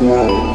Wow.